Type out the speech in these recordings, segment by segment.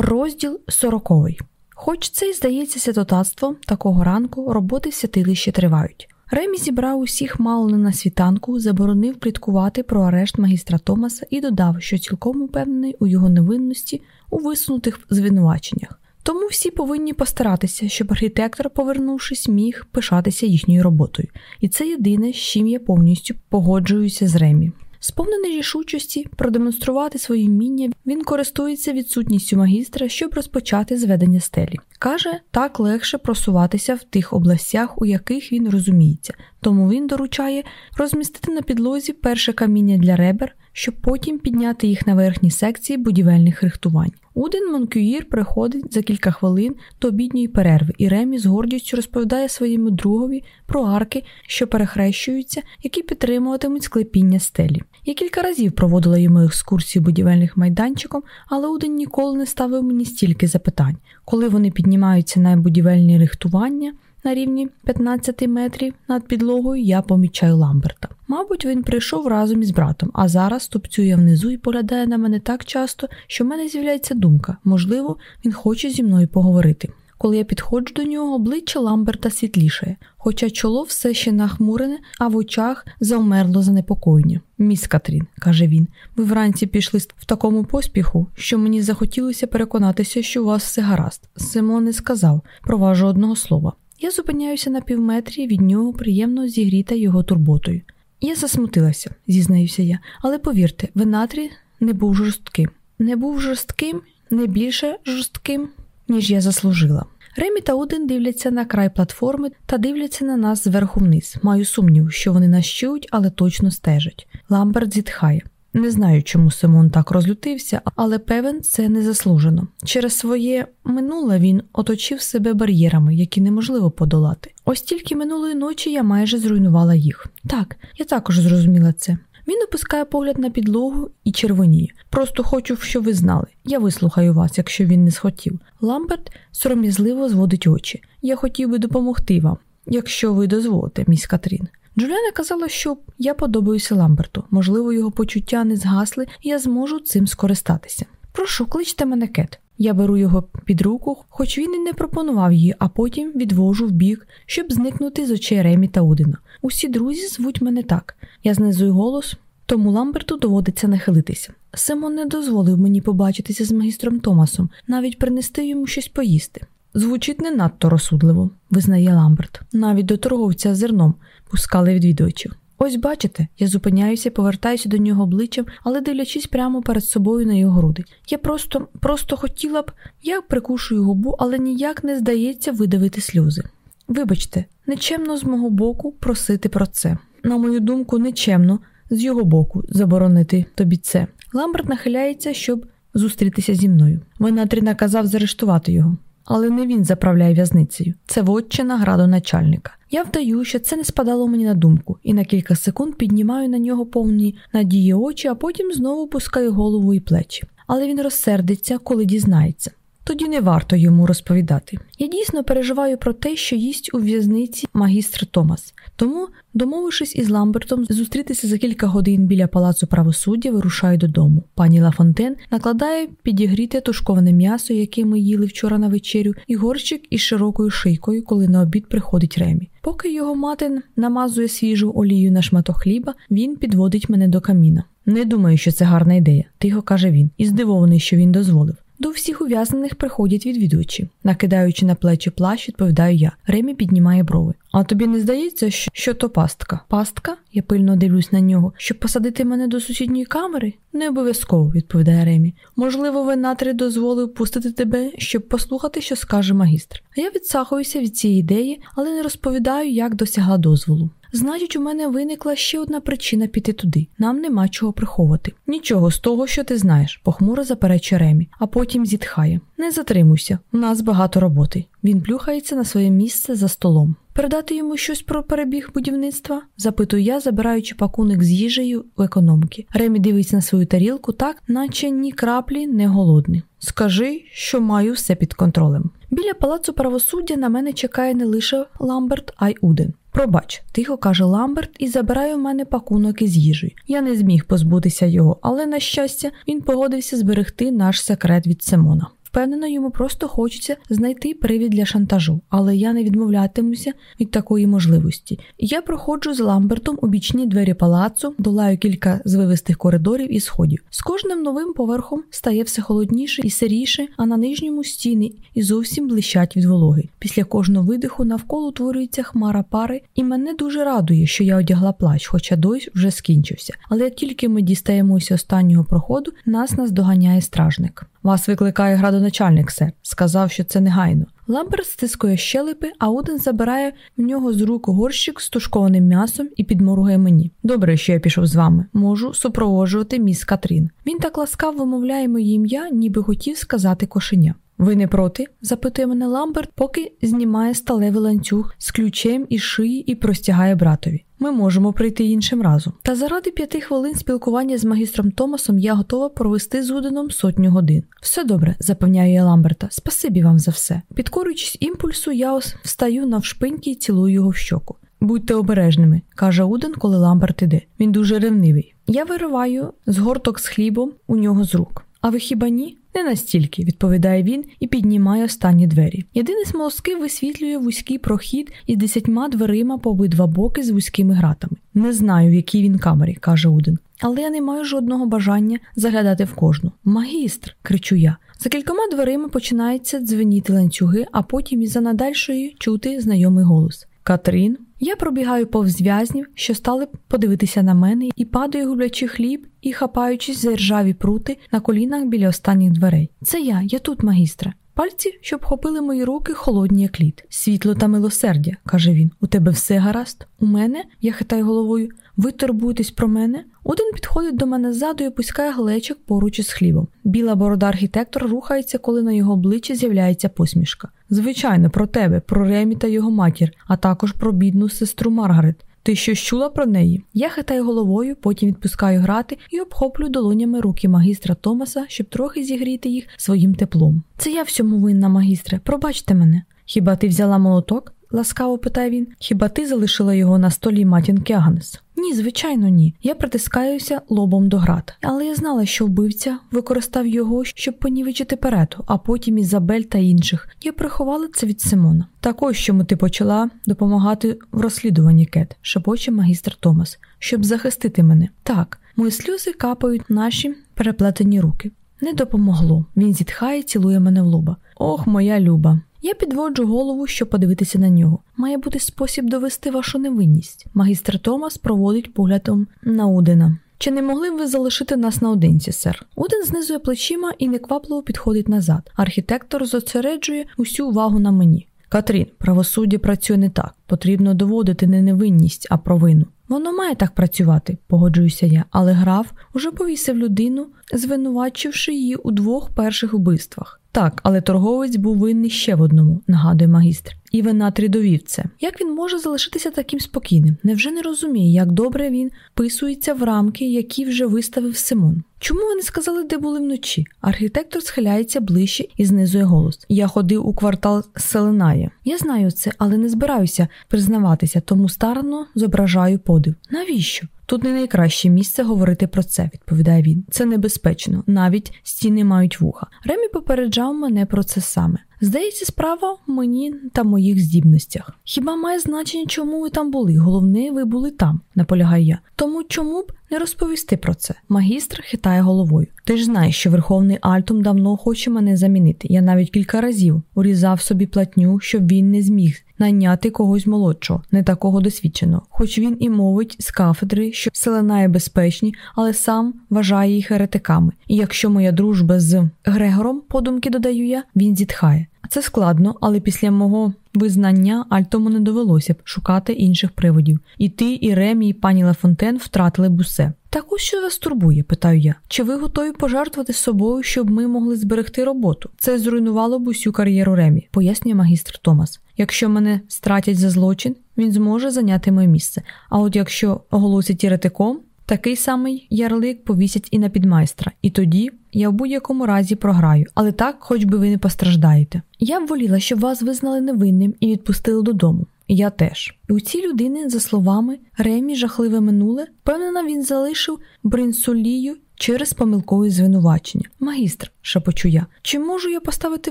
Розділ сороковий. Хоч це й здається святотатством, такого ранку роботи в святилищі тривають. Ремі зібрав усіх мало не на світанку, заборонив пліткувати про арешт магістра Томаса і додав, що цілком упевнений у його невинності у висунутих звинуваченнях. Тому всі повинні постаратися, щоб архітектор, повернувшись, міг пишатися їхньою роботою. І це єдине, з чим я повністю погоджуюся з Ремі. Сповнений рішучості продемонструвати свої вміння, він користується відсутністю магістра, щоб розпочати зведення стелі. Каже, так легше просуватися в тих областях, у яких він розуміється, тому він доручає розмістити на підлозі перше каміння для ребер, щоб потім підняти їх на верхні секції будівельних рихтувань. Уден Монкюїр приходить за кілька хвилин до обідньої перерви, і Ремі з гордістю розповідає своєму другові про арки, що перехрещуються, які підтримуватимуть склепіння стелі. Я кілька разів проводила йому екскурсію будівельних майданчиком, але Уден ніколи не ставив мені стільки запитань, коли вони піднімаються на будівельні рихтування на рівні 15 метрів над підлогою, я помічаю Ламберта. Мабуть, він прийшов разом із братом, а зараз тупцює внизу і поглядає на мене так часто, що в мене з'являється думка можливо, він хоче зі мною поговорити. Коли я підходжу до нього, обличчя Ламберта світлішає, хоча чоло все ще нахмурене, а в очах завмерло занепокоєння. Міс Катрін, каже він, ви вранці пішли в такому поспіху, що мені захотілося переконатися, що у вас все гаразд. Симон не сказав про вас жодного слова. Я зупиняюся на півметрі від нього, приємно зігріта його турботою. Я засмутилася, зізнаюся я, але повірте, Венатрі не був жорстким. Не був жорстким, не більше жорстким, ніж я заслужила. Ремі та Уден дивляться на край платформи та дивляться на нас зверху вниз. Маю сумнів, що вони нас чують, але точно стежать. Ламберт зітхає. Не знаю, чому Симон так розлютився, але певен, це не заслужено. Через своє минуле він оточив себе бар'єрами, які неможливо подолати. Ось тільки минулої ночі я майже зруйнувала їх. Так, я також зрозуміла це. Він опускає погляд на підлогу і червоніє. Просто хочу, щоб ви знали. Я вислухаю вас, якщо він не схотів. Ламберт сором'язливо зводить очі. Я хотів би допомогти вам, якщо ви дозволите, міс Катрін. Джуліана казала, що я подобаюся Ламберту. Можливо, його почуття не згасли, і я зможу цим скористатися. Прошу, кличте мене кет. Я беру його під руку, хоч він і не пропонував її, а потім відвожу в бік, щоб зникнути з очей Ремі та Удина. Усі друзі звуть мене так. Я знизую голос, тому Ламберту доводиться нахилитися. Симон не дозволив мені побачитися з магістром Томасом, навіть принести йому щось поїсти. Звучить не надто розсудливо, визнає Ламберт. Навіть до торговця зерном пускали відвідувачів. Ось бачите, я зупиняюся, повертаюся до нього обличчям, але дивлячись прямо перед собою на його груди. Я просто, просто хотіла б, я прикушую губу, але ніяк не здається видавити сльози. Вибачте, нечемно з мого боку просити про це. На мою думку, нечемно з його боку заборонити тобі це. Ламберт нахиляється, щоб зустрітися зі мною. Венатрі наказав заарештувати його але не він заправляє в'язницею. Це вотчина градоначальника. Я вдаю, що це не спадало мені на думку, і на кілька секунд піднімаю на нього повні надії очі, а потім знову пускаю голову і плечі. Але він розсердиться, коли дізнається. Тоді не варто йому розповідати. Я дійсно переживаю про те, що їсть у в'язниці магістр Томас. Тому, домовившись із Ламбертом, зустрітися за кілька годин біля палацу правосуддя, вирушаю додому. Пані Лафонтен накладає підігріте тушковане м'ясо, яке ми їли вчора на вечерю, і горщик із широкою шийкою, коли на обід приходить Ремі. Поки його мати намазує свіжу олію на шматок хліба, він підводить мене до каміна. Не думаю, що це гарна ідея, тихо каже він, і здивований, що він дозволив. До всіх ув'язнених приходять відвідувачі. Накидаючи на плечі плащ, відповідаю я. Ремі піднімає брови. А тобі не здається, що то пастка? Пастка? Я пильно дивлюсь на нього. Щоб посадити мене до сусідньої камери? Не обов'язково, відповідає Ремі. Можливо, винатри дозволив пустити тебе, щоб послухати, що скаже магістр. А я відсахуюся від цієї ідеї, але не розповідаю, як досягла дозволу. Значить, у мене виникла ще одна причина піти туди. Нам нема чого приховувати. Нічого з того, що ти знаєш, похмуро заперечує Ремі, а потім зітхає. Не затримуйся, у нас багато роботи. Він плюхається на своє місце за столом. Передати йому щось про перебіг будівництва? запитую я, забираючи пакуник з їжею у економки. Ремі дивиться на свою тарілку так, наче ні краплі не голодний. Скажи, що маю все під контролем. Біля палацу правосуддя на мене чекає не лише Ламберт, а й Уден. Пробач, тихо каже Ламберт і забирає у мене пакунок із їжею. Я не зміг позбутися його, але, на щастя, він погодився зберегти наш секрет від Симона. Впевнена, йому просто хочеться знайти привід для шантажу, але я не відмовлятимуся від такої можливості. Я проходжу з Ламбертом у бічні двері палацу, долаю кілька звивистих коридорів і сходів. З кожним новим поверхом стає все холодніше і сиріше, а на нижньому стіни і зовсім блищать від вологи. Після кожного видиху навколо утворюється хмара пари, і мене дуже радує, що я одягла плащ, хоча дощ вже скінчився. Але як тільки ми дістаємося останнього проходу, нас наздоганяє стражник. Вас викликає градоначальник, сер. Сказав, що це негайно. Ламберт стискує щелепи, а Оден забирає в нього з рук горщик з тушкованим м'ясом і підморгує мені. Добре, що я пішов з вами. Можу супроводжувати міс Катрін. Він так ласкаво вимовляє моє ім'я, ніби хотів сказати кошеня. Ви не проти? запитує мене Ламберт, поки знімає сталевий ланцюг з ключем із шиї і простягає братові. Ми можемо прийти іншим разом. Та заради п'яти хвилин спілкування з магістром Томасом я готова провести з Уденом сотню годин. Все добре, запевняю я Ламберта. Спасибі вам за все. Підкорюючись імпульсу, я встаю навшпиньки і цілую його в щоку. Будьте обережними, каже Уден, коли Ламберт іде. Він дуже ревнивий. Я вириваю згорток з хлібом у нього з рук. А ви хіба ні? Не настільки, відповідає він і піднімає останні двері. Єдиний смолоскип висвітлює вузький прохід із десятьма дверима по обидва боки з вузькими гратами. Не знаю, в якій він камері, каже Уден. Але я не маю жодного бажання заглядати в кожну. Магістр, кричу я. За кількома дверима починаються дзвеніти ланцюги, а потім із за надальшої чути знайомий голос. Катрін. Я пробігаю повз в'язнів, що стали подивитися на мене, і падаю, гублячи хліб і хапаючись за ржаві прути на колінах біля останніх дверей. Це я, я тут, магістра. Пальці, що обхопили мої руки, холодні, як лід. Світло та милосердя, каже він. У тебе все гаразд? У мене? Я хитаю головою. Ви турбуєтесь про мене? Один підходить до мене ззаду і опускає глечик поруч із хлібом. Біла борода архітектор рухається, коли на його обличчі з'являється посмішка. Звичайно, про тебе, про Ремі та його матір, а також про бідну сестру Маргарет. Ти щось чула про неї? Я хитаю головою, потім відпускаю грати і обхоплюю долонями руки магістра Томаса, щоб трохи зігріти їх своїм теплом. Це я всьому винна, магістре. Пробачте мене. Хіба ти взяла молоток? ласкаво питає він. Хіба ти залишила його на столі матінки Агнес? Ні, звичайно, ні. Я притискаюся лобом до град. Але я знала, що вбивця використав його, щоб понівечити перету, а потім Ізабель та інших. Я приховала це від Симона. Так ось чому ти почала допомагати в розслідуванні Кет, шепоче магістр Томас, щоб захистити мене. Так, мої сльози капають наші переплетені руки. Не допомогло. Він зітхає, цілує мене в лоба. Ох, моя люба. Я підводжу голову, щоб подивитися на нього. Має бути спосіб довести вашу невинність. Магістр Томас проводить поглядом на Удена. Чи не могли б ви залишити нас наодинці, сер? Уден знизує плечима і неквапливо підходить назад. Архітектор зосереджує усю увагу на мені. Катрін, правосуддя працює не так. Потрібно доводити не невинність, а провину. Воно має так працювати, погоджуюся я, але граф уже повісив людину, звинувачивши її у двох перших вбивствах. Так, але торговець був винний ще в одному, нагадує магістр. І Венатрі довів це. Як він може залишитися таким спокійним? Невже не розуміє, як добре він писується в рамки, які вже виставив Симон? Чому ви не сказали, де були вночі? Архітектор схиляється ближче і знизує голос. Я ходив у квартал Селенає. Я знаю це, але не збираюся признаватися, тому старанно зображаю подив. Навіщо? Тут не найкраще місце говорити про це, відповідає він. Це небезпечно, навіть стіни мають вуха. Ремі попереджав мене про це саме. Здається, справа мені та моїх здібностях. Хіба має значення, чому ви там були? Головне, ви були там, наполягаю я. Тому чому б не розповісти про це? Магістр хитає головою. Ти ж знаєш, що Верховний Альтум давно хоче мене замінити. Я навіть кілька разів урізав собі платню, щоб він не зміг найняти когось молодшого, не такого досвідченого. Хоч він і мовить з кафедри, що селена безпечні, але сам вважає їх еретиками. І якщо моя дружба з Грегором, подумки додаю я, він зітхає. Це складно, але після мого визнання Альтому не довелося б шукати інших приводів. І ти, і Ремі, і пані Лафонтен втратили б усе. Так ось що вас турбує, питаю я. Чи ви готові пожертвувати собою, щоб ми могли зберегти роботу? Це зруйнувало б усю кар'єру Ремі, пояснює магістр Томас. Якщо мене стратять за злочин, він зможе зайняти моє місце. А от якщо оголосять єретиком, такий самий ярлик повісять і на підмайстра, і тоді я в будь-якому разі програю, але так, хоч би ви не постраждаєте. Я б воліла, щоб вас визнали невинним і відпустили додому. Я теж. І у цій людини, за словами, Ремі жахливе минуле, впевнена, він залишив бринсолію через помилкові звинувачення. Магістр, шепочу я. Чи можу я поставити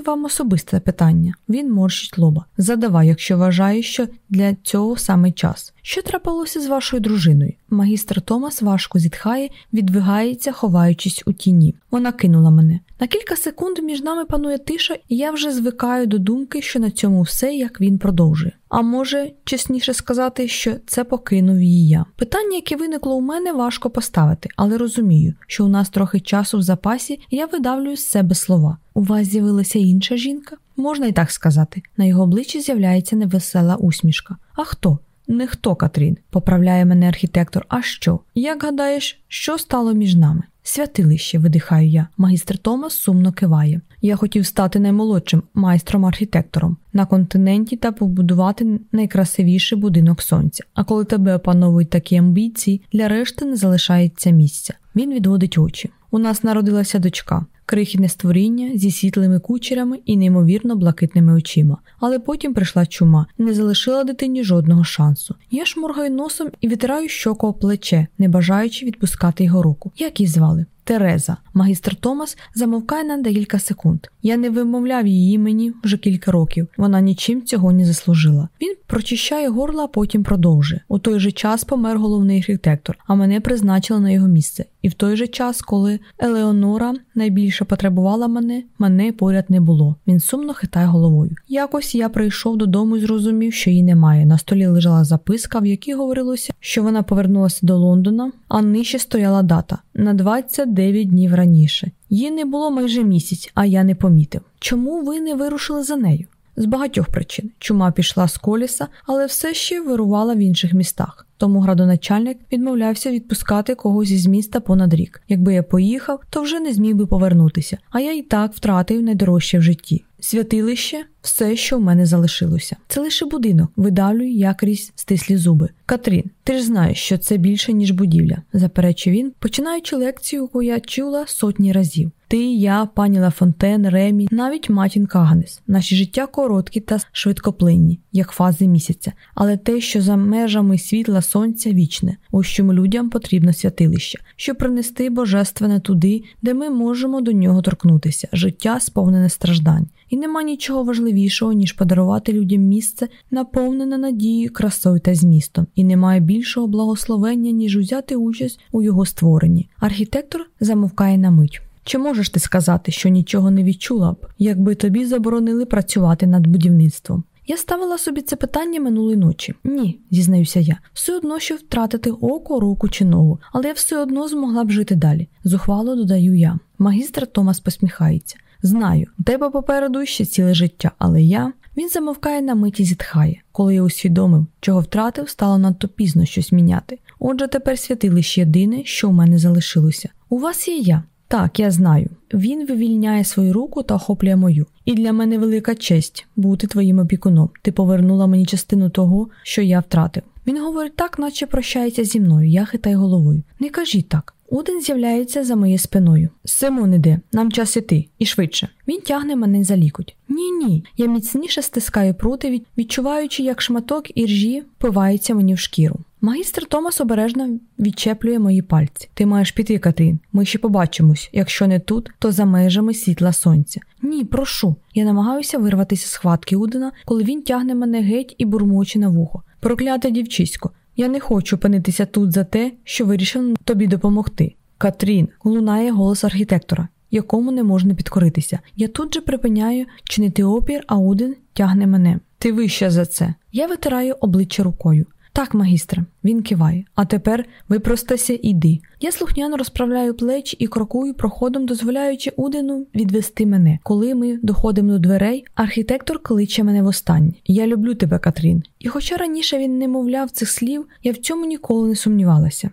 вам особисте питання? Він морщить лоба. Задавай, якщо вважаєш, що для цього саме час. Що трапилося з вашою дружиною? Магістр Томас важко зітхає, відвигається, ховаючись у тіні. Вона кинула мене. На кілька секунд між нами панує тиша, і я вже звикаю до думки, що на цьому все, як він продовжує. А може, чесніше сказати, що це покинув її я. Питання, яке виникло у мене, важко поставити, але розумію, що у нас трохи часу в запасі, я видавлюю себе слова. У вас з'явилася інша жінка? Можна і так сказати. На його обличчі з'являється невесела усмішка. А хто? Не хто, Катрін, поправляє мене архітектор. А що? Як гадаєш, що стало між нами? Святилище, видихаю я. Магістр Томас сумно киває. Я хотів стати наймолодшим майстром-архітектором на континенті та побудувати найкрасивіший будинок сонця. А коли тебе опановують такі амбіції, для решти не залишається місця. Він відводить очі. У нас народилася дочка крихітне створіння зі світлими кучерями і неймовірно блакитними очима. Але потім прийшла чума, не залишила дитині жодного шансу. Я шморгаю носом і витираю щоку плече, не бажаючи відпускати його руку. Як її звали? Тереза. Магістр Томас замовкає на декілька секунд. Я не вимовляв її імені вже кілька років. Вона нічим цього не заслужила. Він прочищає горло, а потім продовжує. У той же час помер головний архітектор, а мене призначили на його місце. І в той же час, коли Елеонора найбільше потребувала мене, мене поряд не було. Він сумно хитає головою. Якось я прийшов додому і зрозумів, що її немає. На столі лежала записка, в якій говорилося, що вона повернулася до Лондона, а нижче стояла дата на 29 днів раніше. Її не було майже місяць, а я не помітив. Чому ви не вирушили за нею? З багатьох причин чума пішла з коліса, але все ще вирувала в інших містах. Тому градоначальник відмовлявся відпускати когось із міста понад рік. Якби я поїхав, то вже не зміг би повернутися, а я і так втратив найдорожче в житті. Святилище все, що в мене залишилося. Це лише будинок, видавлюю я крізь стислі зуби. Катрін, ти ж знаєш, що це більше, ніж будівля, заперечив він, починаючи лекцію, яку я чула сотні разів. Ти, я, пані Лафонтен, Ремі, навіть матінка Агнес. Наші життя короткі та швидкоплинні, як фази місяця, але те, що за межами світла сонця вічне, ось чому людям потрібно святилище, щоб принести божественне туди, де ми можемо до нього торкнутися, життя сповнене страждань. І нема нічого важливішого, ніж подарувати людям місце, наповнене надією, красою та змістом, і немає більшого благословення, ніж узяти участь у його створенні. Архітектор замовкає на мить. Чи можеш ти сказати, що нічого не відчула б, якби тобі заборонили працювати над будівництвом? Я ставила собі це питання минулої ночі. Ні, зізнаюся я. Все одно, що втратити око, руку чи ногу, але я все одно змогла б жити далі. Зухвало додаю я. Магістр Томас посміхається. Знаю, у тебе попереду ще ціле життя, але я. Він замовкає на миті зітхає. Коли я усвідомив, чого втратив, стало надто пізно щось міняти. Отже, тепер святилище єдине, що у мене залишилося. У вас є я. Так, я знаю. Він вивільняє свою руку та охоплює мою. І для мене велика честь бути твоїм опікуном. Ти повернула мені частину того, що я втратив. Він говорить так, наче прощається зі мною. Я хитаю головою. Не кажіть так. Один з'являється за моєю спиною. Симон іде, нам час іти, і швидше. Він тягне мене за лікуть. Ні, ні. Я міцніше стискаю проти, відчуваючи, як шматок іржі пивається мені в шкіру. Магістр Томас обережно відчеплює мої пальці. Ти маєш піти, Катрін. Ми ще побачимось. Якщо не тут, то за межами світла сонця. Ні, прошу. Я намагаюся вирватися з хватки Удена, коли він тягне мене геть і бурмоче на вухо. Прокляте дівчисько. Я не хочу опинитися тут за те, що вирішив тобі допомогти. Катрін, лунає голос архітектора, якому не можна підкоритися. Я тут же припиняю чинити опір, а один тягне мене. Ти вища за це. Я витираю обличчя рукою. Так, магістре, він киває. А тепер випростайся, іди. Я слухняно розправляю плечі і крокую проходом, дозволяючи Удену відвести мене. Коли ми доходимо до дверей, архітектор кличе мене востаннє. Я люблю тебе, Катрін. І хоча раніше він не мовляв цих слів, я в цьому ніколи не сумнівалася.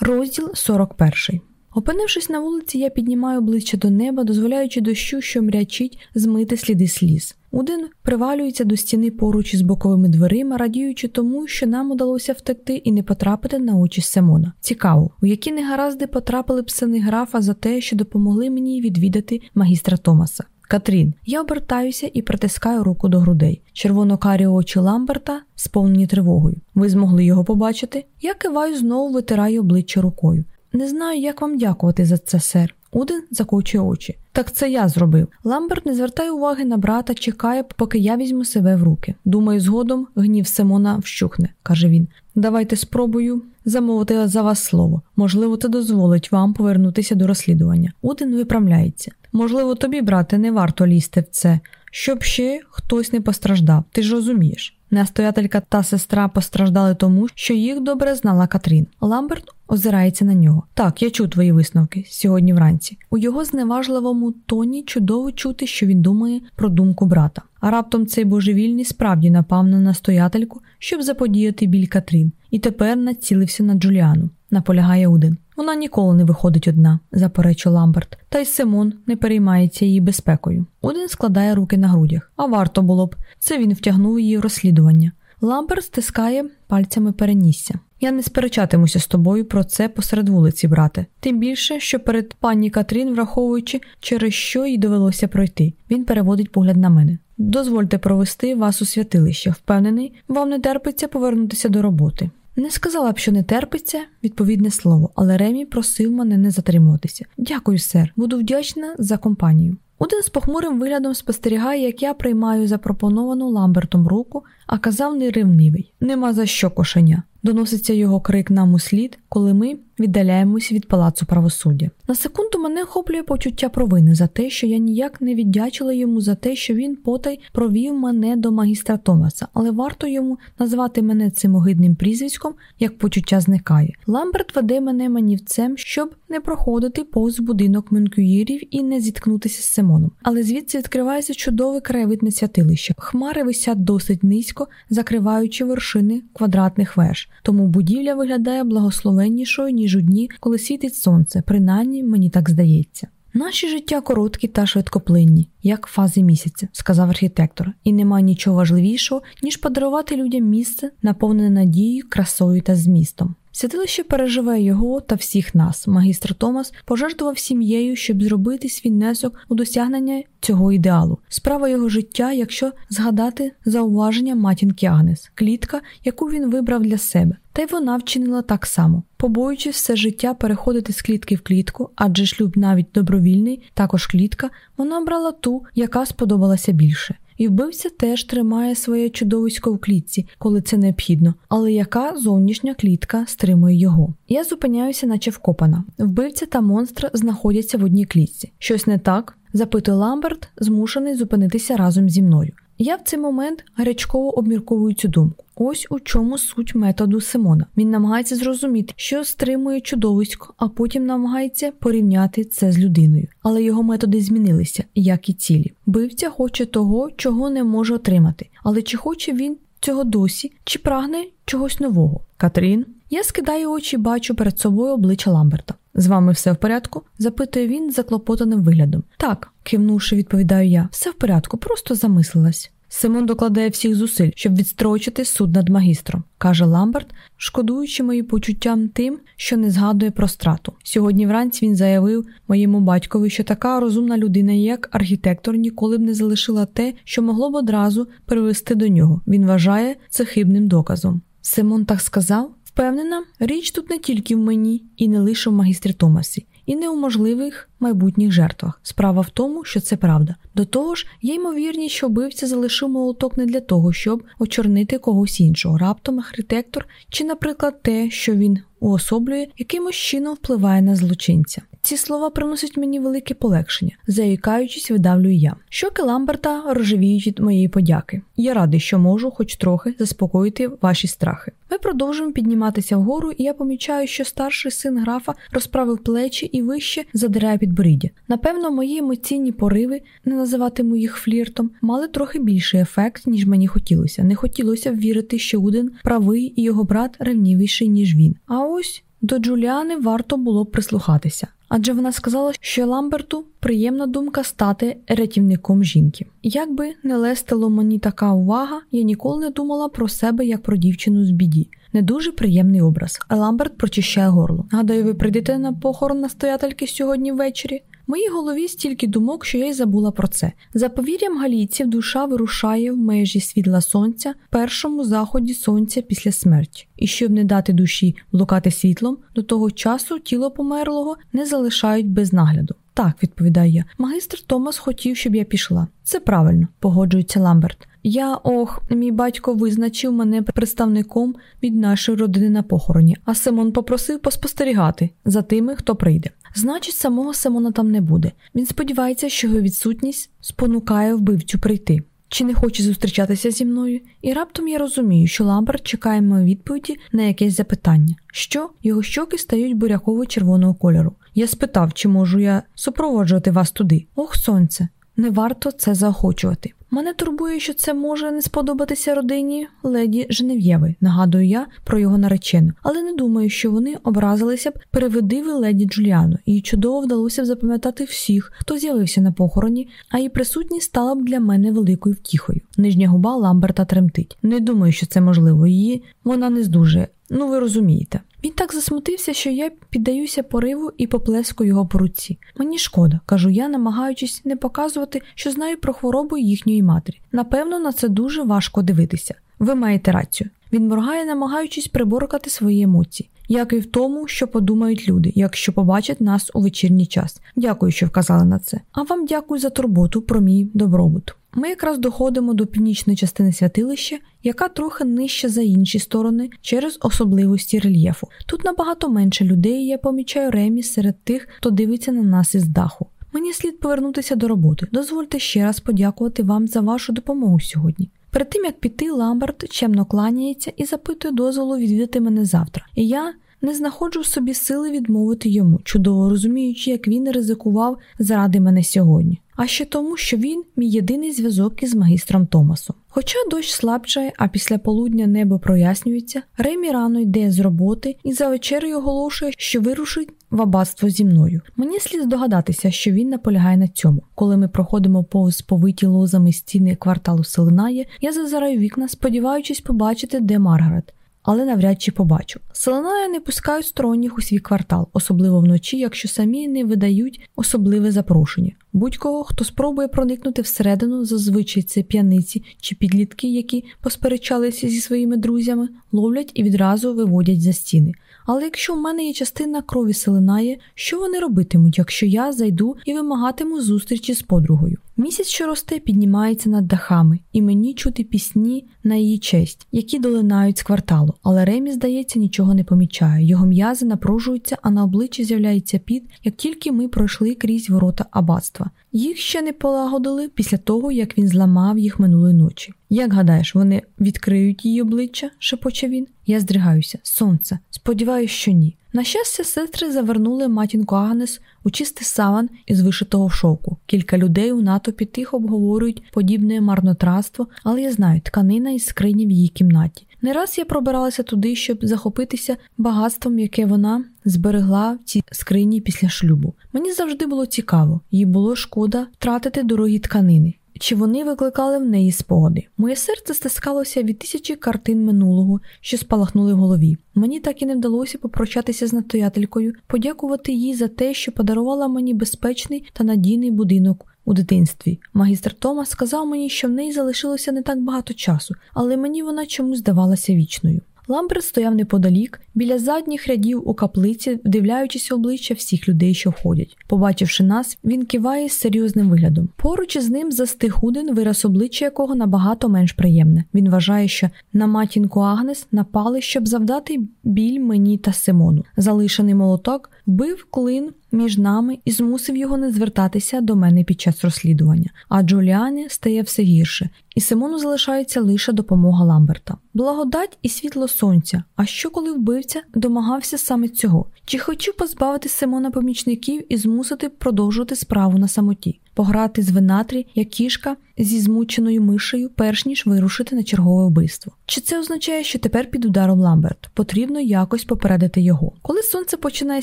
Розділ 41 Опинившись на вулиці, я піднімаю обличчя до неба, дозволяючи дощу, що мрячить, змити сліди сліз. Один привалюється до стіни поруч із боковими дверима, радіючи тому, що нам удалося втекти і не потрапити на очі Симона. Цікаво, у які негаразди потрапили б сини графа за те, що допомогли мені відвідати магістра Томаса. Катрін, я обертаюся і притискаю руку до грудей. Червоно-карі очі Ламберта сповнені тривогою. Ви змогли його побачити? Я киваю знову витираю обличчя рукою. Не знаю, як вам дякувати за це, сер. Уден закочує очі. Так це я зробив. Ламберт не звертає уваги на брата, чекає, поки я візьму себе в руки. Думаю, згодом гнів Симона вщухне, каже він. Давайте спробую замовити за вас слово. Можливо, це дозволить вам повернутися до розслідування. Уден виправляється. Можливо, тобі, брате, не варто лізти в це, щоб ще хтось не постраждав. Ти ж розумієш. Настоятелька та сестра постраждали тому, що їх добре знала Катрін. Ламберт озирається на нього. Так, я чув твої висновки сьогодні вранці. У його зневажливому тоні чудово чути, що він думає про думку брата. А раптом цей божевільний справді напав на настоятельку, щоб заподіяти біль Катрін, і тепер націлився на Джуліану. Наполягає Уден. Вона ніколи не виходить одна, заперечив Ламберт, та й Симон не переймається її безпекою. Уден складає руки на грудях, а варто було б. Це він втягнув її в розслідування. Ламберт стискає пальцями перенісся. Я не сперечатимуся з тобою про це посеред вулиці, брате. Тим більше, що перед пані Катрін, враховуючи, через що їй довелося пройти. Він переводить погляд на мене. Дозвольте провести вас у святилище. Впевнений, вам не терпиться повернутися до роботи. Не сказала б, що не терпиться відповідне слово, але Ремі просив мене не затримуватися. Дякую, сер. Буду вдячна за компанію. Один з похмурим виглядом спостерігає, як я приймаю запропоновану Ламбертом руку, а казав неревнивий. Нема за що кошеня. Доноситься його крик нам у слід, коли ми віддаляємось від палацу правосуддя. На секунду мене охоплює почуття провини за те, що я ніяк не віддячила йому за те, що він потай провів мене до магістра Томаса, але варто йому назвати мене цим огидним прізвиськом, як почуття зникає. Ламберт веде мене манівцем, щоб не проходити повз будинок Менкюїрів і не зіткнутися з Симоном. Але звідси відкривається чудове краєвидне святилище. Хмари висять досить низько, закриваючи вершини квадратних веж. Тому будівля виглядає благословеннішою ніж у дні, коли світить сонце, принаймні мені так здається. Наші життя короткі та швидкоплинні, як фази місяця, сказав архітектор, і нема нічого важливішого, ніж подарувати людям місце, наповнене надією, красою та змістом. Святилище переживе його та всіх нас. Магістр Томас пожертвував сім'єю, щоб зробити свій внесок у досягнення цього ідеалу. Справа його життя, якщо згадати зауваження матінки Агнес, клітка, яку він вибрав для себе. Та й вона вчинила так само, побоюючись все життя переходити з клітки в клітку, адже шлюб навіть добровільний, також клітка, вона брала ту, яка сподобалася більше. І вбивця теж тримає своє чудовисько в клітці, коли це необхідно, але яка зовнішня клітка стримує його? Я зупиняюся, наче вкопана. Вбивця та монстр знаходяться в одній клітці. Щось не так? запитує Ламберт, змушений зупинитися разом зі мною. Я в цей момент гарячково обмірковую цю думку. Ось у чому суть методу Симона. Він намагається зрозуміти, що стримує чудовисько, а потім намагається порівняти це з людиною. Але його методи змінилися, як і цілі. Бивця хоче того, чого не може отримати. Але чи хоче він цього досі, чи прагне чогось нового? Катрін. Я скидаю очі, бачу перед собою обличчя Ламберта. З вами все в порядку? запитує він заклопотаним виглядом. Так, кивнувши, відповідаю я, все в порядку, просто замислилась. Симон докладає всіх зусиль, щоб відстрочити суд над магістром, каже Ламберт, шкодуючи мої почуттям тим, що не згадує про страту. Сьогодні вранці він заявив моєму батькові, що така розумна людина, як архітектор, ніколи б не залишила те, що могло б одразу привести до нього. Він вважає це хибним доказом. Симон так сказав. Впевнена, річ тут не тільки в мені і не лише в магістрі Томасі і не у можливих майбутніх жертвах. Справа в тому, що це правда. До того ж, є ймовірність, що вбивця залишив молоток не для того, щоб очорнити когось іншого, раптом архітектор, чи, наприклад, те, що він уособлює, якимось чином впливає на злочинця. Ці слова приносять мені велике полегшення, заїкаючись, видавлюю я. Щоки Ламберта рожевіють від моєї подяки. Я радий, що можу, хоч трохи, заспокоїти ваші страхи. Ми продовжуємо підніматися вгору, і я помічаю, що старший син графа розправив плечі і вище задирає підборіддя. Напевно, мої емоційні пориви, не називатиму їх фліртом, мали трохи більший ефект, ніж мені хотілося. Не хотілося вірити, що Уден правий і його брат ревнівіший, ніж він. А ось до Джуліани варто було прислухатися адже вона сказала, що Ламберту приємна думка стати рятівником жінки. Якби не лестило мені така увага, я ніколи не думала про себе як про дівчину з біді. Не дуже приємний образ, Ламберт прочищає горло. Гадаю, ви прийдете на похорон настоятельки сьогодні ввечері. Моїй голові стільки думок, що я й забула про це. За повір'ям галійців, душа вирушає в межі світла сонця, першому заході сонця після смерті. І щоб не дати душі блукати світлом, до того часу тіло померлого не залишають без нагляду. Так, відповідаю я. Магистр Томас хотів, щоб я пішла. Це правильно, погоджується Ламберт. Я, ох, мій батько визначив мене представником від нашої родини на похороні, а Симон попросив поспостерігати за тими, хто прийде. Значить, самого Симона там не буде. Він сподівається, що його відсутність спонукає вбивцю прийти. Чи не хоче зустрічатися зі мною? І раптом я розумію, що Ламберт чекає моєї відповіді на якесь запитання. Що його щоки стають буряково червоного кольору. Я спитав, чи можу я супроводжувати вас туди. Ох, сонце, не варто це заохочувати. Мене турбує, що це може не сподобатися родині леді Женев'єви, нагадую я про його наречену, але не думаю, що вони образилися б переведиви леді Джуліану, і чудово вдалося б запам'ятати всіх, хто з'явився на похороні, а її присутність стала б для мене великою втіхою. Нижня губа Ламберта тремтить. Не думаю, що це можливо. Її вона не здужує. Ну ви розумієте. Він так засмутився, що я піддаюся пориву і поплеску його по руці. Мені шкода, кажу я, намагаючись не показувати, що знаю про хворобу їхньої матері. Напевно, на це дуже важко дивитися. Ви маєте рацію. Він моргає, намагаючись приборкати свої емоції, як і в тому, що подумають люди, якщо побачать нас у вечірній час. Дякую, що вказали на це. А вам дякую за турботу про мій добробут. Ми якраз доходимо до північної частини святилища, яка трохи нижча за інші сторони через особливості рельєфу. Тут набагато менше людей, я помічаю ремі серед тих, хто дивиться на нас із даху. Мені слід повернутися до роботи. Дозвольте ще раз подякувати вам за вашу допомогу сьогодні. Перед тим як піти, Ламберт чемно кланяється і запитує дозволу відвідати мене завтра. І я не знаходжу в собі сили відмовити йому, чудово розуміючи, як він ризикував заради мене сьогодні. А ще тому, що він мій єдиний зв'язок із магістром Томасом. Хоча дощ слабчає, а після полудня небо прояснюється, Ремі рано йде з роботи і за вечерею оголошує, що вирушить в аббатство зі мною. Мені слід здогадатися, що він наполягає на цьому. Коли ми проходимо повз повиті лозами стіни кварталу Селинає, я зазираю вікна, сподіваючись побачити, де Маргарет але навряд чи побачу. Селенаї не пускають сторонніх у свій квартал, особливо вночі, якщо самі не видають особливе запрошення. Будь-кого, хто спробує проникнути всередину, зазвичай це п'яниці чи підлітки, які посперечалися зі своїми друзями, ловлять і відразу виводять за стіни. Але якщо в мене є частина крові селенає, що вони робитимуть, якщо я зайду і вимагатиму зустрічі з подругою? Місяць, що росте, піднімається над дахами, і мені чути пісні на її честь, які долинають з кварталу. Але Ремі, здається, нічого не помічає. Його м'язи напружуються, а на обличчі з'являється піт, як тільки ми пройшли крізь ворота аббатства. Їх ще не полагодили після того, як він зламав їх минулої ночі. Як гадаєш, вони відкриють її обличчя? шепоче він. Я здригаюся, сонце. Сподіваюся, що ні. На щастя, сестри завернули матінку Агнес у чистий саван із вишитого шовку. Кілька людей у натовпі тихо обговорюють подібне марнотратство, але я знаю тканина із скрині в її кімнаті. Не раз я пробиралася туди, щоб захопитися багатством, яке вона зберегла в цій скрині після шлюбу. Мені завжди було цікаво, їй було шкода втратити дорогі тканини чи вони викликали в неї спогади. Моє серце стискалося від тисячі картин минулого, що спалахнули в голові. Мені так і не вдалося попрощатися з настоятелькою, подякувати їй за те, що подарувала мені безпечний та надійний будинок у дитинстві. Магістр Тома сказав мені, що в неї залишилося не так багато часу, але мені вона чомусь здавалася вічною. Ламберт стояв неподалік, біля задніх рядів у каплиці, вдивляючись обличчя всіх людей, що входять. Побачивши нас, він киває з серйозним виглядом. Поруч із ним застиг Худен, вираз обличчя якого набагато менш приємне. Він вважає, що на матінку Агнес напали, щоб завдати біль мені та Симону. Залишений молоток вбив клин між нами і змусив його не звертатися до мене під час розслідування. А Джуліані стає все гірше, і Симону залишається лише допомога Ламберта. Благодать і світло сонця. А що коли вбивця домагався саме цього? Чи хотів позбавити Симона помічників і змусити продовжувати справу на самоті? Пограти з винатрі, як кішка зі змученою мишею, перш ніж вирушити на чергове вбивство. Чи це означає, що тепер під ударом Ламберт потрібно якось попередити його? Коли сонце починає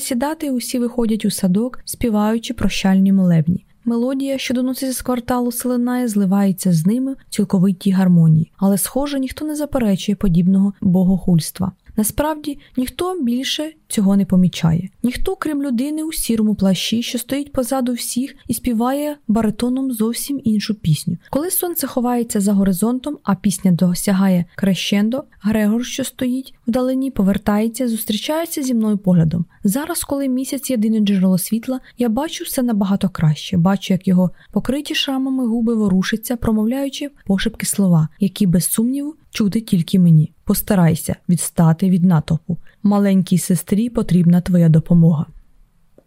сідати, усі виходять у садок, співаючи прощальні молебні. Мелодія, що доноситься з кварталу Селенає, зливається з ними в цілковитій гармонії, але, схоже, ніхто не заперечує подібного богохульства. Насправді ніхто більше цього не помічає. Ніхто, крім людини у сірому плащі, що стоїть позаду всіх і співає баритоном зовсім іншу пісню. Коли сонце ховається за горизонтом, а пісня досягає крещендо, Грегор, що стоїть вдалині, повертається, зустрічається зі мною поглядом. Зараз, коли місяць єдине джерело світла, я бачу все набагато краще. Бачу, як його покриті шрамами губи ворушаться, промовляючи пошепки слова, які без сумніву чути тільки мені. Постарайся відстати від натовпу. Маленькій сестрі потрібна твоя допомога.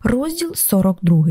Розділ 42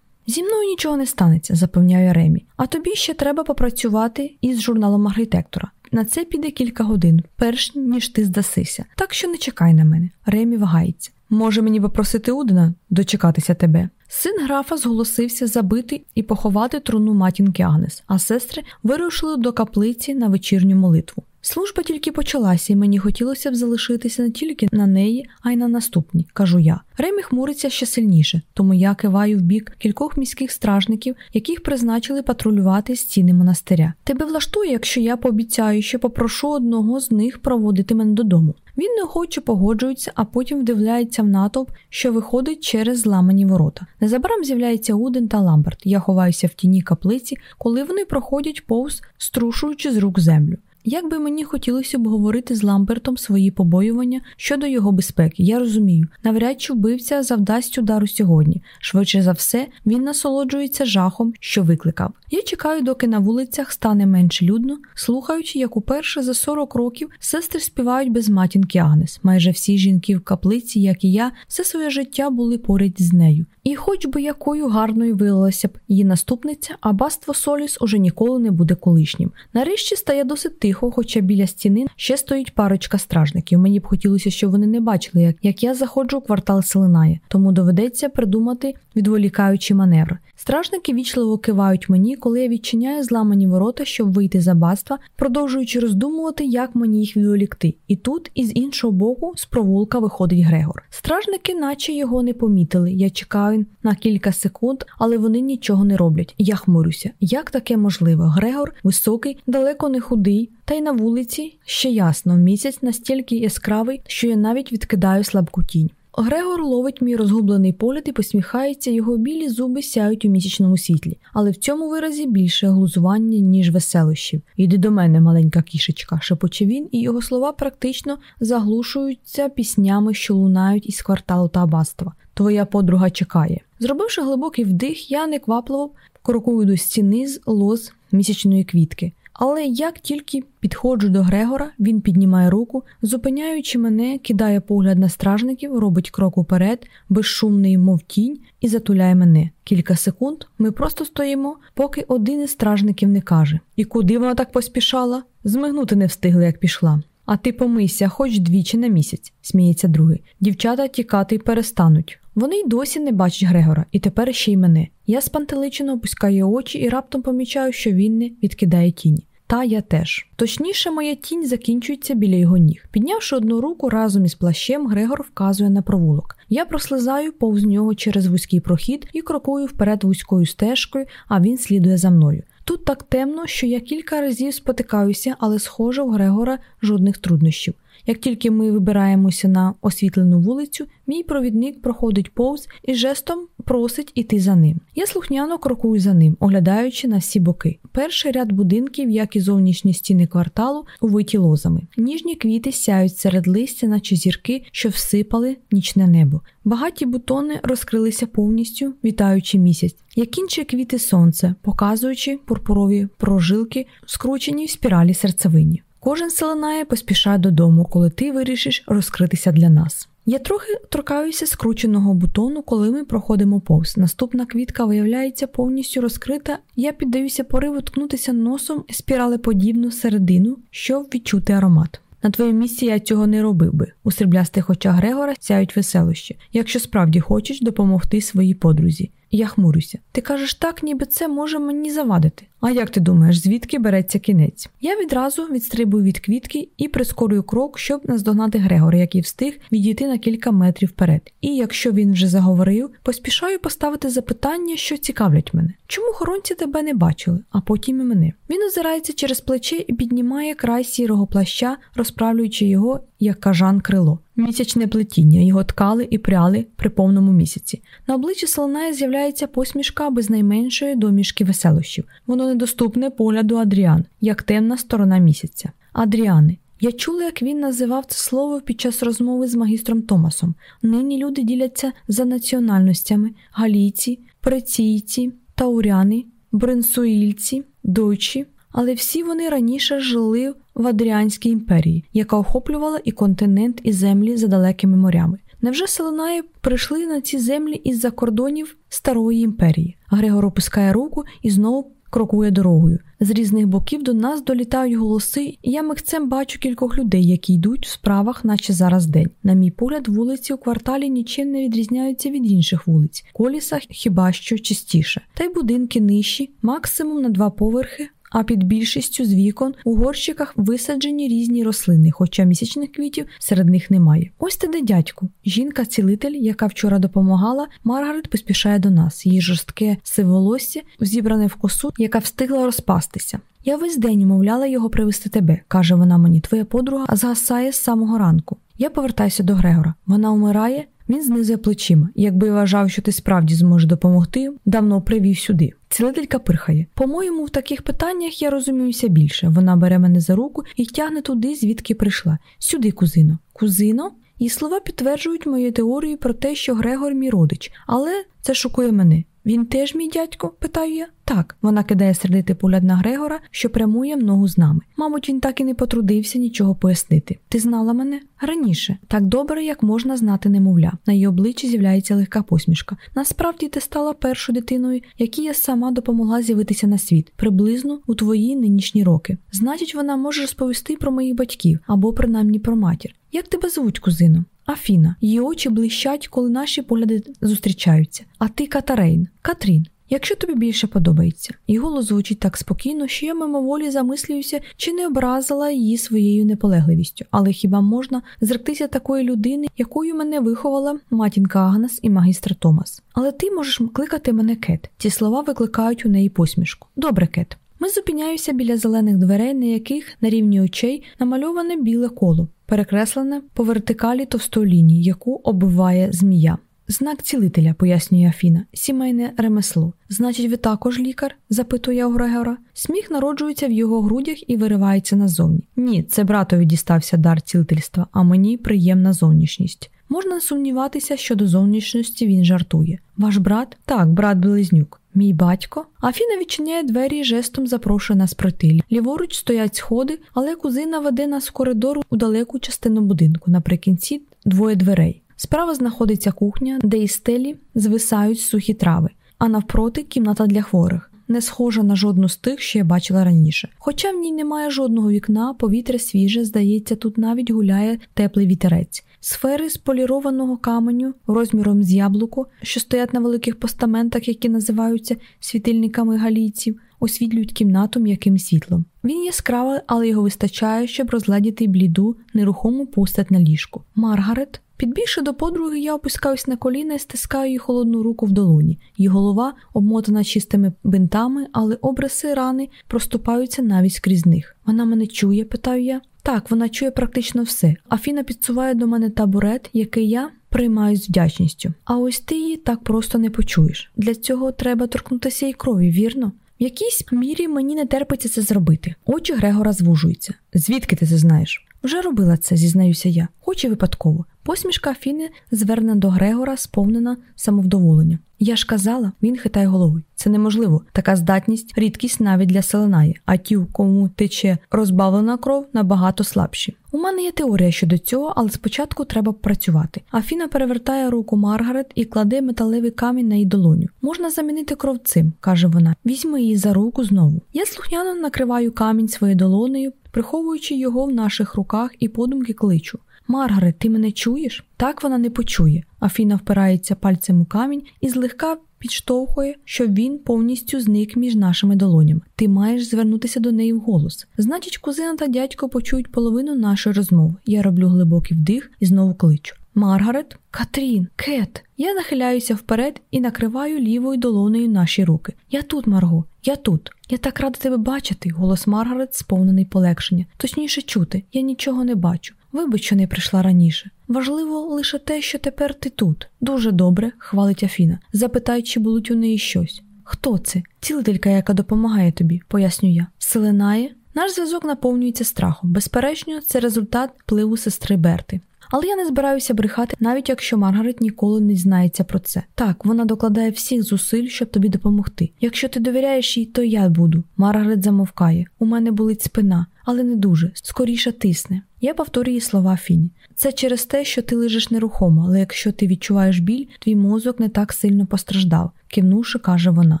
Зі мною нічого не станеться, запевняє Ремі. А тобі ще треба попрацювати із журналом архітектора. На це піде кілька годин, перш ніж ти здасися. Так що не чекай на мене. Ремі вагається. Може мені попросити Удена дочекатися тебе. Син графа зголосився забити і поховати труну матінки Агнес, а сестри вирушили до каплиці на вечірню молитву. Служба тільки почалася, і мені хотілося б залишитися не тільки на неї, а й на наступній, кажу я. Ремі хмуриться ще сильніше, тому я киваю в бік кількох міських стражників, яких призначили патрулювати стіни монастиря. Тебе влаштує, якщо я пообіцяю, що попрошу одного з них проводити мене додому. Він неохоче погоджується, а потім вдивляється в натовп, що виходить через зламані ворота. Незабаром з'являється Уден та Ламберт. Я ховаюся в тіні каплиці, коли вони проходять повз, струшуючи з рук землю. Як би мені хотілося б говорити з Ламбертом свої побоювання щодо його безпеки, я розумію, навряд чи вбивця завдасть удару сьогодні. Швидше за все, він насолоджується жахом, що викликав. Я чекаю, доки на вулицях стане менш людно, слухаючи, як уперше за 40 років сестри співають без матінки Агнес. Майже всі жінки в каплиці, як і я, все своє життя були поряд з нею. І хоч би якою гарною виявилася б її наступниця, аббатство Соліс уже ніколи не буде колишнім. Нарешті стає досить тихо, хоча біля стіни ще стоїть парочка стражників. Мені б хотілося, щоб вони не бачили, як, як я заходжу у квартал Селинає, тому доведеться придумати відволікаючий маневр. Стражники вічливо кивають мені, коли я відчиняю зламані ворота, щоб вийти з аббатства, продовжуючи роздумувати, як мені їх відволікти. І тут, із іншого боку, з провулка виходить Грегор. Стражники, наче його не помітили. Я чекаю на кілька секунд, але вони нічого не роблять. Я хмурюся. Як таке можливо? Грегор високий, далеко не худий, та й на вулиці ще ясно, місяць настільки яскравий, що я навіть відкидаю слабку тінь. Грегор ловить мій розгублений погляд і посміхається, його білі зуби сяють у місячному світлі, але в цьому виразі більше глузування, ніж веселощів. Йди до мене, маленька кішечка, шепоче він, і його слова практично заглушуються піснями, що лунають із кварталу та аббатства. Твоя подруга чекає. Зробивши глибокий вдих, я неквапливо крокую до стіни з лоз місячної квітки. Але як тільки підходжу до Грегора, він піднімає руку, зупиняючи мене, кидає погляд на стражників, робить крок уперед, безшумний, мов тінь, і затуляє мене. Кілька секунд ми просто стоїмо, поки один із стражників не каже: І куди вона так поспішала? Змигнути не встигли, як пішла. А ти помийся, хоч двічі на місяць, сміється другий. Дівчата тікати й перестануть. Вони й досі не бачать Грегора, і тепер ще й мене. Я спантеличено опускаю очі і раптом помічаю, що він не відкидає тіні. Та я теж. Точніше, моя тінь закінчується біля його ніг. Піднявши одну руку разом із плащем, Грегор вказує на провулок. Я прослизаю повз нього через вузький прохід і крокую вперед вузькою стежкою, а він слідує за мною. Тут так темно, що я кілька разів спотикаюся, але схоже, у Грегора жодних труднощів. Як тільки ми вибираємося на освітлену вулицю, мій провідник проходить повз і жестом просить іти за ним. Я слухняно крокую за ним, оглядаючи на всі боки. Перший ряд будинків, як і зовнішні стіни кварталу, увиті лозами. Ніжні квіти сяють серед листя, наче зірки, що всипали нічне небо. Багаті бутони розкрилися повністю, вітаючи місяць, як інші квіти сонця, показуючи пурпурові прожилки, скручені в спіралі серцевині. Кожен селенає поспішає додому, коли ти вирішиш розкритися для нас. Я трохи торкаюся скрученого бутону, коли ми проходимо повз. Наступна квітка виявляється повністю розкрита. Я піддаюся пориву ткнутися носом спіралеподібну середину, щоб відчути аромат. На твоєму місці я цього не робив би. У сріблястих очах Грегора сяють веселощі, якщо справді хочеш допомогти своїй подрузі. Я хмурюся. Ти кажеш так, ніби це може мені завадити. А як ти думаєш, звідки береться кінець? Я відразу відстрибую від квітки і прискорюю крок, щоб наздогнати Грегора, який встиг відійти на кілька метрів вперед. І якщо він вже заговорив, поспішаю поставити запитання, що цікавлять мене. Чому хоронці тебе не бачили, а потім і мене? Він озирається через плече і піднімає край сірого плаща, розправлюючи його як кажан крило. Місячне плетіння, його ткали і пряли при повному місяці. На обличчі Солонає з'являється посмішка без найменшої домішки веселощів. Воно недоступне погляду Адріан, як темна сторона місяця. Адріани. Я чула, як він називав це слово під час розмови з магістром Томасом. Нині люди діляться за національностями галійці, преційці, тауряни, бринсуїльці, дойчі, але всі вони раніше жили в Адріанській імперії, яка охоплювала і континент, і землі за далекими морями. Невже Селенаї прийшли на ці землі із-за кордонів Старої імперії? Грегор опускає руку і знову крокує дорогою. З різних боків до нас долітають голоси, і я михцем бачу кількох людей, які йдуть в справах, наче зараз день. На мій погляд, вулиці у кварталі нічим не відрізняються від інших вулиць. Коліса хіба що чистіше. Та й будинки нижчі, максимум на два поверхи, а під більшістю з вікон у горщиках висаджені різні рослини, хоча місячних квітів серед них немає. Ось ти де дядьку. Жінка-цілитель, яка вчора допомагала, Маргарет поспішає до нас. Її жорстке сиволосся, зібране в косу, яка встигла розпастися. Я весь день умовляла його привезти тебе, каже вона мені. Твоя подруга згасає з самого ранку. Я повертаюся до Грегора. Вона умирає. Він знизує плечима. Якби вважав, що ти справді зможеш допомогти, давно привів сюди. Цілителька пирхає. По-моєму, в таких питаннях я розуміюся більше. Вона бере мене за руку і тягне туди, звідки прийшла. Сюди, кузино. Кузино? Її слова підтверджують мою теорію про те, що Грегор мій родич, але це шокує мене. Він теж мій дядько? питаю я. Так, вона кидає сердитий погляд на Грегора, що прямує ногу з нами. Мабуть, він так і не потрудився нічого пояснити. Ти знала мене раніше, так добре, як можна знати немовля. На її обличчі з'являється легка посмішка. Насправді ти стала першою дитиною, якій я сама допомогла з'явитися на світ, приблизно у твої нинішні роки. Значить, вона може розповісти про моїх батьків або принаймні про матір. Як тебе звуть, кузино? Афіна. Її очі блищать, коли наші погляди зустрічаються. А ти Катарейн. Катрін. Якщо тобі більше подобається, і голос звучить так спокійно, що я мимоволі замислююся, чи не образила її своєю неполегливістю, але хіба можна зректися такої людини, якою мене виховала матінка Агнес і магістр Томас? Але ти можеш кликати мене Кет. Ці слова викликають у неї посмішку. Добре, Кет. Ми зупиняємося біля зелених дверей, на яких на рівні очей намальоване біле коло, перекреслене по вертикалі товстої лінії, яку оббиває змія. Знак цілителя, пояснює Афіна, сімейне ремесло. Значить, ви також лікар? запитує у Грегора. Сміх народжується в його грудях і виривається назовні. Ні, це братові дістався дар цілительства, а мені приємна зовнішність. Можна сумніватися, що до зовнішності він жартує. Ваш брат? Так, брат Близнюк. Мій батько. Афіна відчиняє двері і жестом запрошує нас пройти. Ліворуч стоять сходи, але кузина веде нас в коридор у далеку частину будинку. Наприкінці двоє дверей. Справа знаходиться кухня, де із стелі звисають сухі трави, а навпроти кімната для хворих. Не схожа на жодну з тих, що я бачила раніше. Хоча в ній немає жодного вікна, повітря свіже, здається, тут навіть гуляє теплий вітерець. Сфери з полірованого каменю розміром з яблуко, що стоять на великих постаментах, які називаються світильниками галійців, освітлюють кімнату м'яким світлом. Він яскравий, але його вистачає, щоб розгледіти бліду, нерухому постать на ліжку. Маргарет. Підбільше до подруги, я опускаюсь на коліна і стискаю її холодну руку в долоні. Її голова обмотана чистими бинтами, але обриси рани проступаються навіть скрізь них. Вона мене чує, питаю я. Так, вона чує практично все. Афіна підсуває до мене табурет, який я приймаю з вдячністю. А ось ти її так просто не почуєш. Для цього треба торкнутися і крові, вірно? В якійсь мірі мені не терпиться це зробити. Очі Грегора звужуються. Звідки ти це знаєш? Вже робила це, зізнаюся я, хоч і випадково. Посмішка Афіни звернена до Грегора, сповнена самовдоволення. Я ж казала, він хитає головою. Це неможливо. Така здатність рідкість навіть для селенаї, а ті, кому тече розбавлена кров, набагато слабші. У мене є теорія щодо цього, але спочатку треба працювати. Афіна перевертає руку Маргарет і кладе металевий камінь на її долоню. Можна замінити кров цим, каже вона. Візьми її за руку знову. Я слухняно накриваю камінь своєю долонею, приховуючи його в наших руках і подумки кличу. Маргарет, ти мене чуєш? Так вона не почує. Афіна впирається пальцем у камінь і злегка підштовхує, щоб він повністю зник між нашими долонями. Ти маєш звернутися до неї вголос. Значить, кузина та дядько почують половину нашої розмови. Я роблю глибокий вдих і знову кличу. Маргарет, Катрін, Кет. Я нахиляюся вперед і накриваю лівою долоною наші руки. Я тут, Марго, я тут. Я так рада тебе бачити. Голос Маргарет сповнений полегшення. Точніше чути, я нічого не бачу. Вибач, що не прийшла раніше. Важливо лише те, що тепер ти тут. Дуже добре, хвалить Афіна. Запитай, чи було у неї щось. Хто це? Цілителька, яка допомагає тобі, поясню я. Селенає? Наш зв'язок наповнюється страхом. Безперечно, це результат впливу сестри Берти. Але я не збираюся брехати, навіть якщо Маргарет ніколи не знається про це. Так, вона докладає всіх зусиль, щоб тобі допомогти. Якщо ти довіряєш їй, то я буду. Маргарет замовкає. У мене болить спина, але не дуже, скоріше тисне. Я повторюю слова Фіні. Це через те, що ти лежиш нерухомо, але якщо ти відчуваєш біль, твій мозок не так сильно постраждав, кивнувши, каже вона.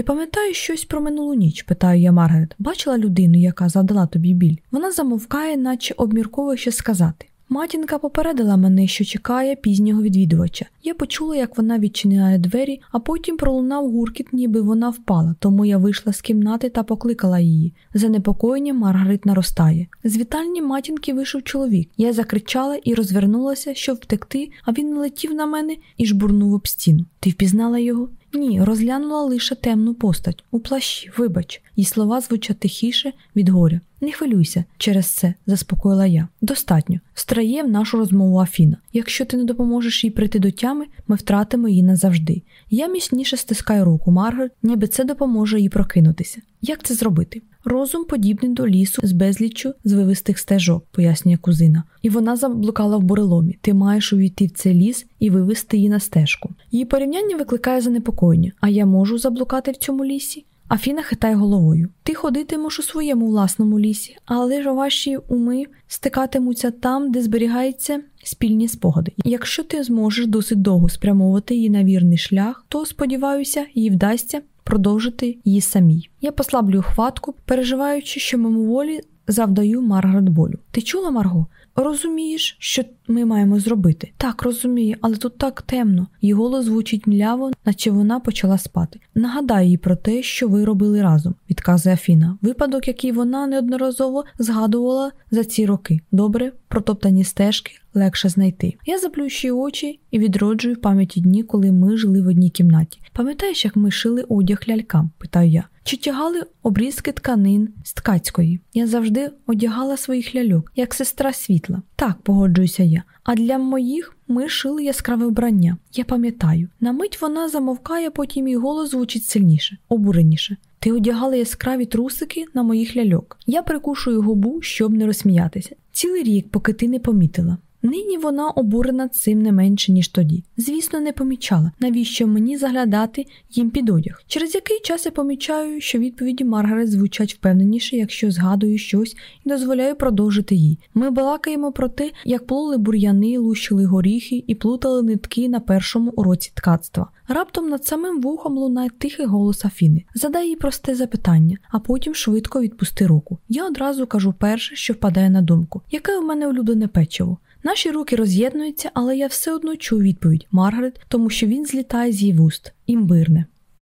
Ти пам'ятаєш щось про минулу ніч? питаю я Маргарет. Бачила людину, яка завдала тобі біль. Вона замовкає, наче обмірковує щось сказати. Матінка попередила мене, що чекає пізнього відвідувача. Я почула, як вона відчиняє двері, а потім пролунав гуркіт, ніби вона впала, тому я вийшла з кімнати та покликала її. Занепокоєння Маргарит наростає. З вітальні матінки вийшов чоловік. Я закричала і розвернулася, щоб втекти, а він налетів на мене і жбурнув об стіну. Ти впізнала його? Ні, розглянула лише темну постать у плащі, вибач, її слова звучать тихіше від горя. Не хвилюйся через це, заспокоїла я. Достатньо. Страє в нашу розмову Афіна. Якщо ти не допоможеш їй прийти до тями, ми втратимо її назавжди. Я міцніше стискаю руку Маргарет, ніби це допоможе їй прокинутися. Як це зробити? Розум подібний до лісу з безліччю звивистих стежок, пояснює кузина. І вона заблукала в буреломі. Ти маєш увійти в цей ліс і вивести її на стежку. Її порівняння викликає занепокоєння. А я можу заблукати в цьому лісі? Афіна хитає головою. Ти ходитимеш у своєму власному лісі, але ж ваші уми стикатимуться там, де зберігаються спільні спогади. Якщо ти зможеш досить довго спрямовувати її на вірний шлях, то сподіваюся, їй вдасться продовжити її самій. Я послаблюю хватку, переживаючи, що мимоволі завдаю Маргарет болю. Ти чула, Марго? Розумієш, що ми маємо зробити? Так, розумію, але тут так темно. Її голос звучить мляво, наче вона почала спати. Нагадай їй про те, що ви робили разом, відказує Афіна. Випадок, який вона неодноразово згадувала за ці роки. Добре, протоптані стежки легше знайти. Я заплющую очі і відроджую пам'яті дні, коли ми жили в одній кімнаті. Пам'ятаєш, як ми шили одяг лялькам? питаю я. Чи тягали обрізки тканин з ткацької? Я завжди одягала своїх ляльок, як сестра світла. Так, погоджуюся я. А для моїх ми шили яскраве вбрання. Я пам'ятаю. На мить вона замовкає, потім її голос звучить сильніше, обуреніше. Ти одягала яскраві трусики на моїх ляльок. Я прикушую губу, щоб не розсміятися. Цілий рік, поки ти не помітила. Нині вона обурена цим не менше, ніж тоді. Звісно, не помічала, навіщо мені заглядати їм під одяг. Через який час я помічаю, що відповіді Маргарет звучать впевненіше, якщо згадую щось і дозволяю продовжити їй. Ми балакаємо про те, як плули бур'яни, лущили горіхи і плутали нитки на першому уроці ткацтва. Раптом над самим вухом лунає тихий голос Афіни. Задай їй просте запитання, а потім швидко відпусти руку. Я одразу кажу перше, що впадає на думку, яке у мене улюблене печиво. Наші руки роз'єднуються, але я все одно чую відповідь Маргарет, тому що він злітає з її вуст імбирне.